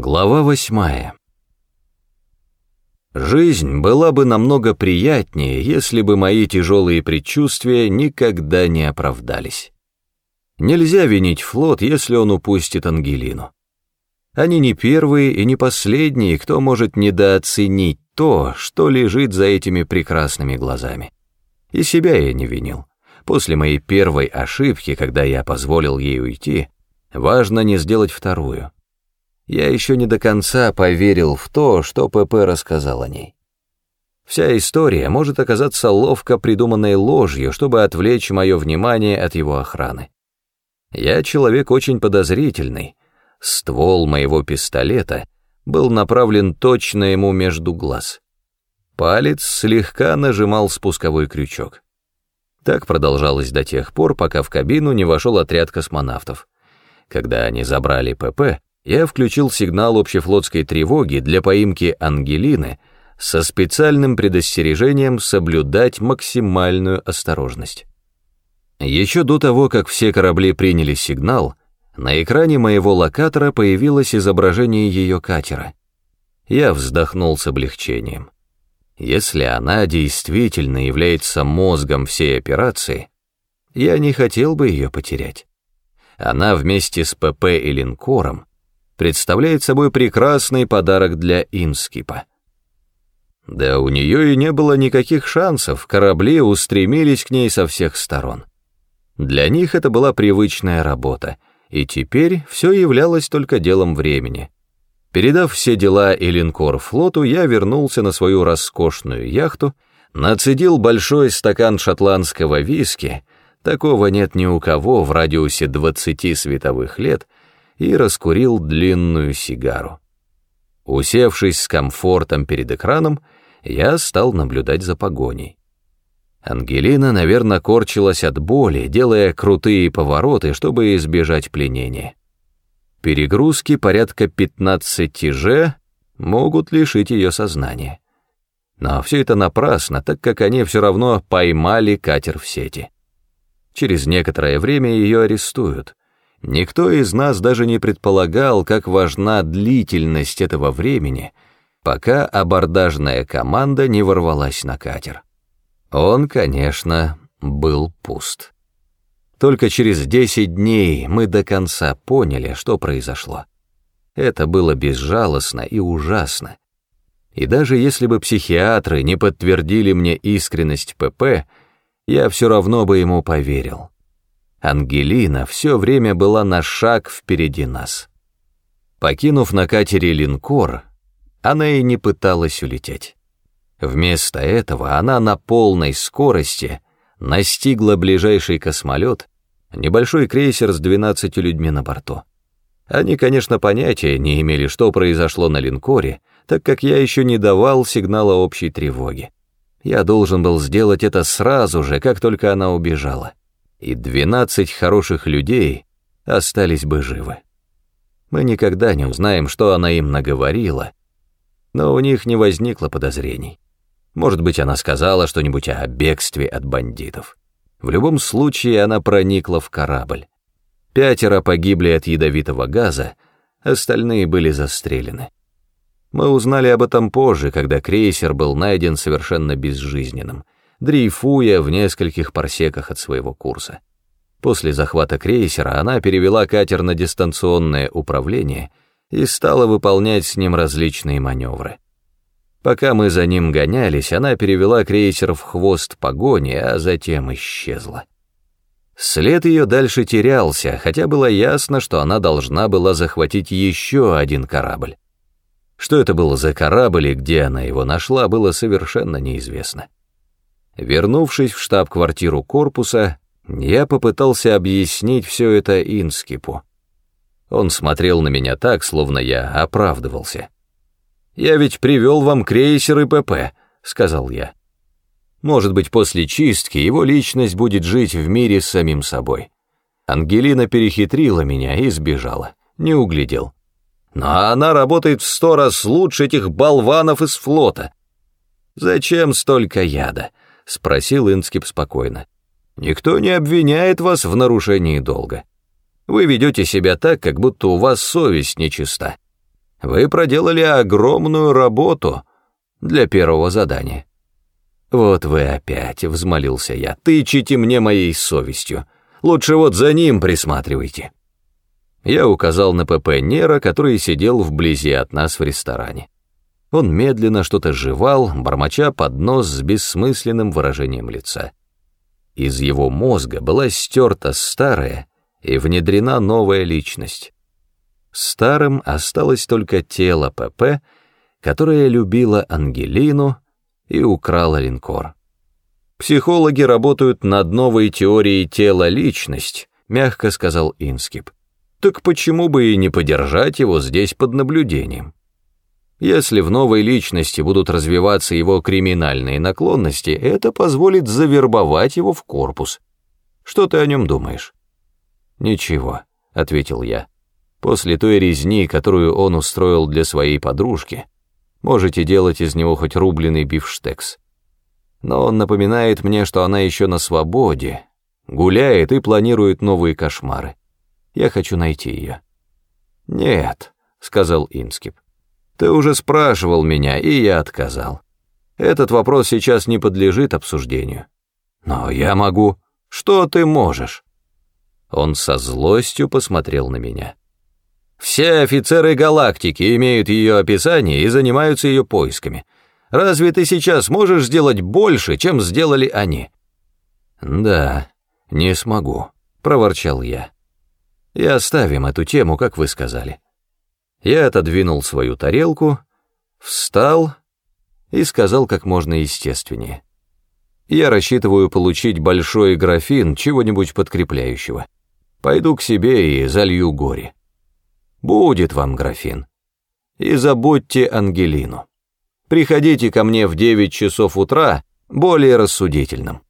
Глава восьмая. Жизнь была бы намного приятнее, если бы мои тяжелые предчувствия никогда не оправдались. Нельзя винить флот, если он упустит Ангелину. Они не первые и не последние, кто может недооценить то, что лежит за этими прекрасными глазами. И себя я не винил. После моей первой ошибки, когда я позволил ей уйти, важно не сделать вторую — я еще не до конца поверил в то, что ПП рассказал о ней. Вся история может оказаться ловко придуманной ложью, чтобы отвлечь мое внимание от его охраны. Я человек очень подозрительный. Ствол моего пистолета был направлен точно ему между глаз. Палец слегка нажимал спусковой крючок. Так продолжалось до тех пор, пока в кабину не вошел отряд космонавтов. Когда они забрали ПП, я включил сигнал общефлотской тревоги для поимки Ангелины со специальным предостережением соблюдать максимальную осторожность. Еще до того, как все корабли приняли сигнал, на экране моего локатора появилось изображение ее катера. Я вздохнул с облегчением. Если она действительно является мозгом всей операции, я не хотел бы ее потерять. Она вместе с ПП и линкором представляет собой прекрасный подарок для Инскипа. Да у нее и не было никаких шансов, корабли устремились к ней со всех сторон. Для них это была привычная работа, и теперь все являлось только делом времени. Передав все дела и линкор флоту, я вернулся на свою роскошную яхту, нацедил большой стакан шотландского виски, такого нет ни у кого в радиусе 20 световых лет — и раскурил длинную сигару. Усевшись с комфортом перед экраном, я стал наблюдать за погоней. Ангелина, наверное, корчилась от боли, делая крутые повороты, чтобы избежать пленения. Перегрузки порядка 15 же могут лишить ее сознания. Но все это напрасно, так как они все равно поймали катер в сети. Через некоторое время ее арестуют. Никто из нас даже не предполагал, как важна длительность этого времени, пока абордажная команда не ворвалась на катер. Он, конечно, был пуст. Только через 10 дней мы до конца поняли, что произошло. Это было безжалостно и ужасно. И даже если бы психиатры не подтвердили мне искренность ПП, я все равно бы ему поверил. Ангелина все время была на шаг впереди нас. Покинув на катере линкор, она и не пыталась улететь. Вместо этого она на полной скорости настигла ближайший космолет, небольшой крейсер с 12 людьми на борту. Они, конечно, понятия не имели, что произошло на линкоре, так как я еще не давал сигнала общей тревоги. Я должен был сделать это сразу же, как только она убежала и двенадцать хороших людей остались бы живы. Мы никогда не узнаем, что она им наговорила, но у них не возникло подозрений. Может быть, она сказала что-нибудь о бегстве от бандитов. В любом случае, она проникла в корабль. Пятеро погибли от ядовитого газа, остальные были застрелены. Мы узнали об этом позже, когда крейсер был найден совершенно безжизненным — дрейфуя в нескольких парсеках от своего курса. После захвата крейсера она перевела катер на дистанционное управление и стала выполнять с ним различные маневры. Пока мы за ним гонялись, она перевела крейсер в хвост погони, а затем исчезла. След ее дальше терялся, хотя было ясно, что она должна была захватить еще один корабль. Что это было за корабль и где она его нашла, было совершенно неизвестно. Вернувшись в штаб-квартиру корпуса, я попытался объяснить все это Инскипу. Он смотрел на меня так, словно я оправдывался. «Я ведь привел вам крейсер ПП», — сказал я. «Может быть, после чистки его личность будет жить в мире с самим собой». Ангелина перехитрила меня и сбежала, не углядел. Но она работает в сто раз лучше этих болванов из флота. Зачем столько яда? — спросил Инскип спокойно. «Никто не обвиняет вас в нарушении долга. Вы ведете себя так, как будто у вас совесть нечиста. Вы проделали огромную работу для первого задания. Вот вы опять, взмолился я, тычите мне моей совестью. Лучше вот за ним присматривайте. Я указал на ПП Нера, который сидел вблизи от нас в ресторане. Он медленно что-то жевал, бормоча под нос с бессмысленным выражением лица. Из его мозга была стерта старая и внедрена новая личность. Старым осталось только тело ПП, которое любило Ангелину и украло линкор. Психологи работают над новой теорией тела-личность, мягко сказал Инскип. Так почему бы и не подержать его здесь под наблюдением? Если в новой личности будут развиваться его криминальные наклонности, это позволит завербовать его в корпус. Что ты о нем думаешь? Ничего, ответил я. После той резни, которую он устроил для своей подружки, можете делать из него хоть рубленый бифштекс. Но он напоминает мне, что она еще на свободе, гуляет и планирует новые кошмары. Я хочу найти ее. «Нет», — сказал Инскип. Ты уже спрашивал меня, и я отказал. Этот вопрос сейчас не подлежит обсуждению. Но я могу. Что ты можешь? Он со злостью посмотрел на меня. Все офицеры галактики имеют ее описание и занимаются ее поисками. Разве ты сейчас можешь сделать больше, чем сделали они? Да, не смогу, проворчал я. И оставим эту тему, как вы сказали. Я отодвинул свою тарелку, встал и сказал как можно естественнее. Я рассчитываю получить большой графин чего-нибудь подкрепляющего. Пойду к себе и залью горе. Будет вам графин. И забудьте Ангелину. Приходите ко мне в девять часов утра более рассудительным.